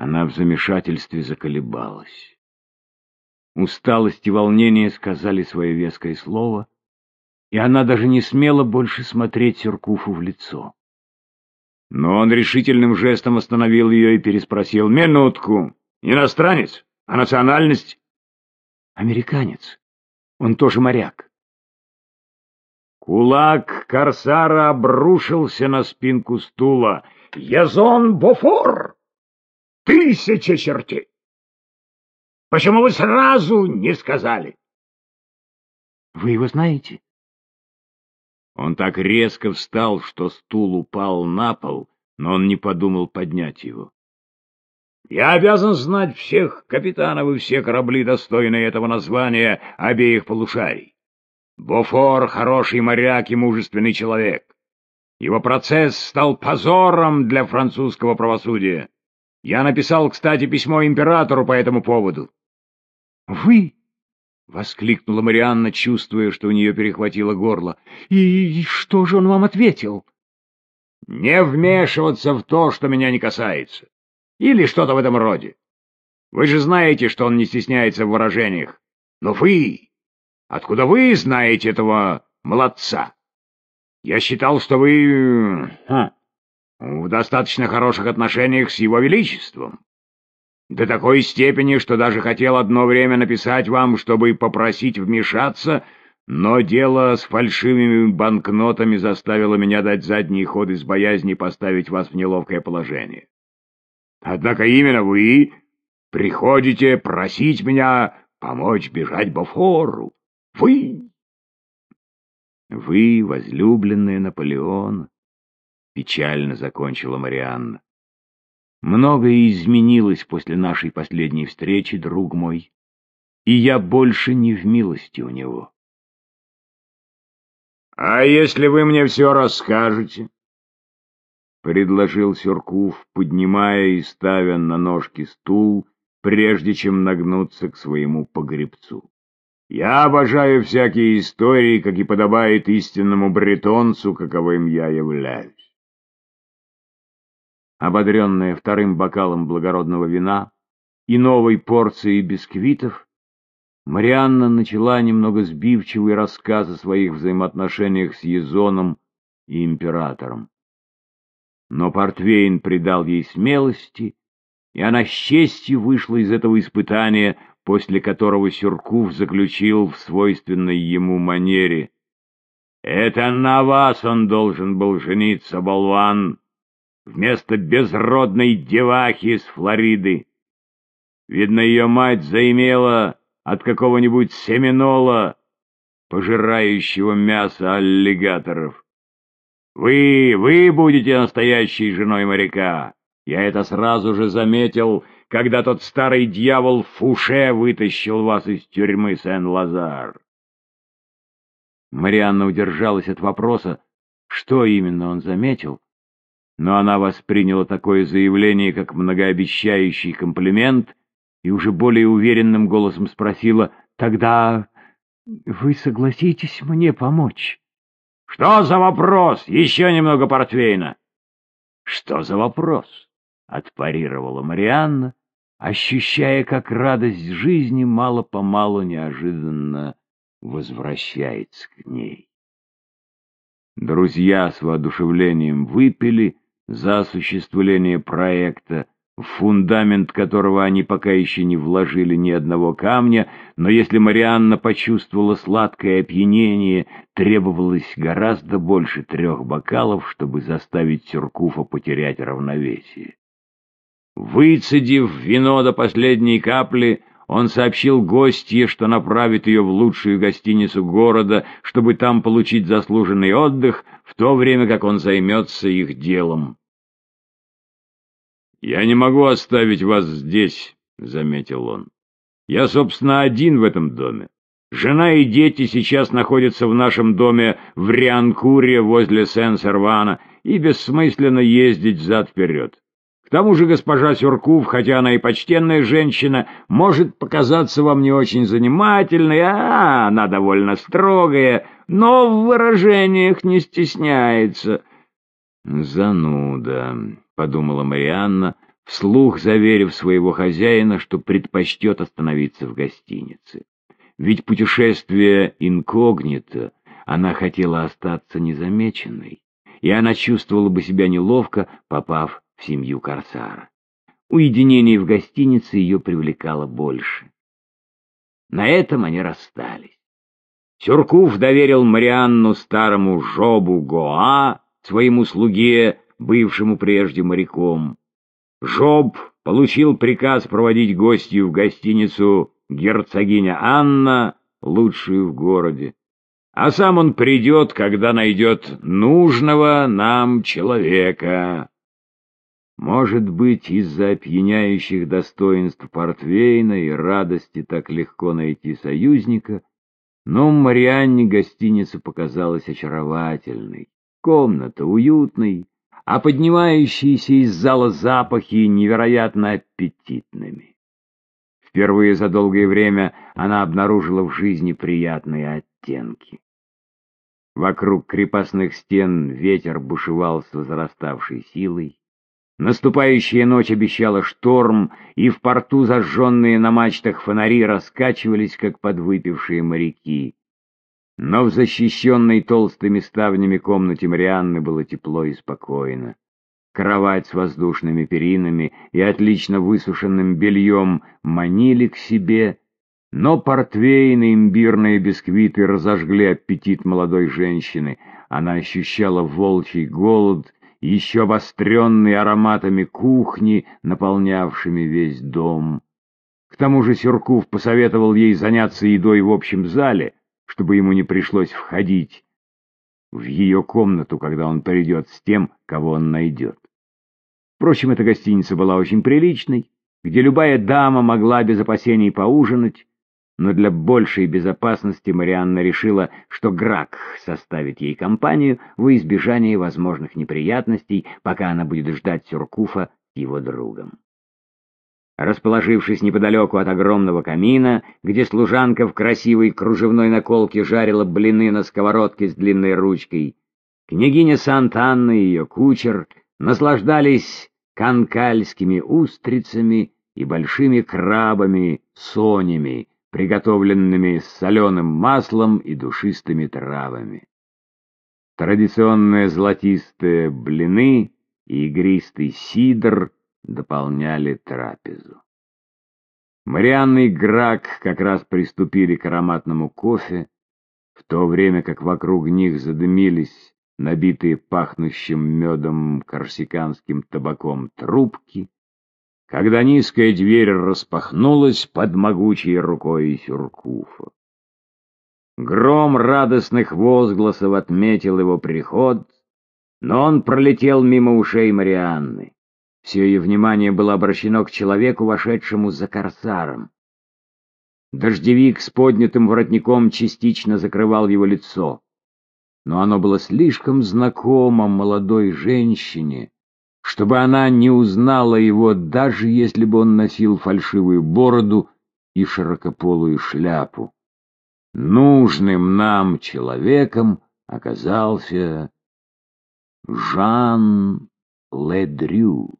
Она в замешательстве заколебалась. Усталость и волнение сказали свое веское слово, и она даже не смела больше смотреть Сюркуфу в лицо. Но он решительным жестом остановил ее и переспросил. «Минутку! Иностранец? А национальность?» «Американец. Он тоже моряк». Кулак Корсара обрушился на спинку стула. «Язон Бофор! Тысяча чертей! Почему вы сразу не сказали?» «Вы его знаете?» Он так резко встал, что стул упал на пол, но он не подумал поднять его. «Я обязан знать всех капитанов и все корабли, достойные этого названия обеих полушарий. Бофор — хороший моряк и мужественный человек. Его процесс стал позором для французского правосудия. Я написал, кстати, письмо императору по этому поводу. — Вы? — воскликнула Марианна, чувствуя, что у нее перехватило горло. И, — И что же он вам ответил? — Не вмешиваться в то, что меня не касается. Или что-то в этом роде. Вы же знаете, что он не стесняется в выражениях. Но вы... Откуда вы знаете этого молодца? Я считал, что вы ха, в достаточно хороших отношениях с его величеством. До такой степени, что даже хотел одно время написать вам, чтобы попросить вмешаться, но дело с фальшивыми банкнотами заставило меня дать задний ход из боязни поставить вас в неловкое положение. Однако именно вы приходите просить меня помочь бежать Бофору. Вы! Вы, возлюбленная Наполеон, печально закончила Марианна. Многое изменилось после нашей последней встречи, друг мой, и я больше не в милости у него. — А если вы мне все расскажете? — предложил Сюркув, поднимая и ставя на ножки стул, прежде чем нагнуться к своему погребцу. Я обожаю всякие истории, как и подобает истинному бретонцу, каковым я являюсь. Ободренная вторым бокалом благородного вина и новой порцией бисквитов, Марианна начала немного сбивчивый рассказ о своих взаимоотношениях с Езоном и императором. Но Портвейн придал ей смелости, и она с честью вышла из этого испытания, после которого Сюркув заключил в свойственной ему манере. «Это на вас он должен был жениться, болван, вместо безродной девахи из Флориды. Видно, ее мать заимела от какого-нибудь семенола, пожирающего мясо аллигаторов. Вы, вы будете настоящей женой моряка. Я это сразу же заметил, — когда тот старый дьявол Фуше вытащил вас из тюрьмы Сен-Лазар. Марианна удержалась от вопроса, что именно он заметил, но она восприняла такое заявление как многообещающий комплимент и уже более уверенным голосом спросила, «Тогда вы согласитесь мне помочь?» «Что за вопрос? Еще немного портвейна!» «Что за вопрос?» — отпарировала Марианна, ощущая, как радость жизни мало-помалу неожиданно возвращается к ней. Друзья с воодушевлением выпили за осуществление проекта, в фундамент которого они пока еще не вложили ни одного камня, но если Марианна почувствовала сладкое опьянение, требовалось гораздо больше трех бокалов, чтобы заставить Сюркуфа потерять равновесие. Выцедив вино до последней капли, он сообщил гостье, что направит ее в лучшую гостиницу города, чтобы там получить заслуженный отдых, в то время как он займется их делом. «Я не могу оставить вас здесь», — заметил он. «Я, собственно, один в этом доме. Жена и дети сейчас находятся в нашем доме в Рианкуре возле Сен-Сервана, и бессмысленно ездить взад-вперед. К тому же госпожа Сюркув, хотя она и почтенная женщина, может показаться вам не очень занимательной, а она довольно строгая, но в выражениях не стесняется. «Зануда», — подумала Марианна, вслух заверив своего хозяина, что предпочтет остановиться в гостинице. Ведь путешествие инкогнито, она хотела остаться незамеченной, и она чувствовала бы себя неловко, попав в семью Корсара. Уединение в гостинице ее привлекало больше. На этом они расстались. Сюркув доверил Марианну старому Жобу Гоа, своему слуге, бывшему прежде моряком. Жоб получил приказ проводить гостью в гостиницу герцогиня Анна, лучшую в городе. А сам он придет, когда найдет нужного нам человека. Может быть, из-за опьяняющих достоинств Портвейна и радости так легко найти союзника, но Марианне гостиница показалась очаровательной, комната уютной, а поднимающиеся из зала запахи невероятно аппетитными. Впервые за долгое время она обнаружила в жизни приятные оттенки. Вокруг крепостных стен ветер бушевал с возраставшей силой. Наступающая ночь обещала шторм, и в порту зажженные на мачтах фонари раскачивались, как подвыпившие моряки. Но в защищенной толстыми ставнями комнате Марианны было тепло и спокойно. Кровать с воздушными перинами и отлично высушенным бельем манили к себе, но портвейн и имбирные бисквиты разожгли аппетит молодой женщины. Она ощущала волчий голод, еще обостренный ароматами кухни, наполнявшими весь дом. К тому же Сюркув посоветовал ей заняться едой в общем зале, чтобы ему не пришлось входить в ее комнату, когда он придет с тем, кого он найдет. Впрочем, эта гостиница была очень приличной, где любая дама могла без опасений поужинать, но для большей безопасности Марианна решила, что Грак составит ей компанию во избежание возможных неприятностей, пока она будет ждать Сюркуфа с его другом. Расположившись неподалеку от огромного камина, где служанка в красивой кружевной наколке жарила блины на сковородке с длинной ручкой, княгиня Санта-Анна и ее кучер наслаждались канкальскими устрицами и большими крабами, сонями, приготовленными с соленым маслом и душистыми травами. Традиционные золотистые блины и игристый сидр дополняли трапезу. Марианна и Грак как раз приступили к ароматному кофе, в то время как вокруг них задымились набитые пахнущим медом корсиканским табаком трубки, когда низкая дверь распахнулась под могучей рукой Сюркуфа. Гром радостных возгласов отметил его приход, но он пролетел мимо ушей Марианны. Все ее внимание было обращено к человеку, вошедшему за корсаром. Дождевик с поднятым воротником частично закрывал его лицо, но оно было слишком знакомо молодой женщине, чтобы она не узнала его, даже если бы он носил фальшивую бороду и широкополую шляпу. Нужным нам человеком оказался Жан Ледрю.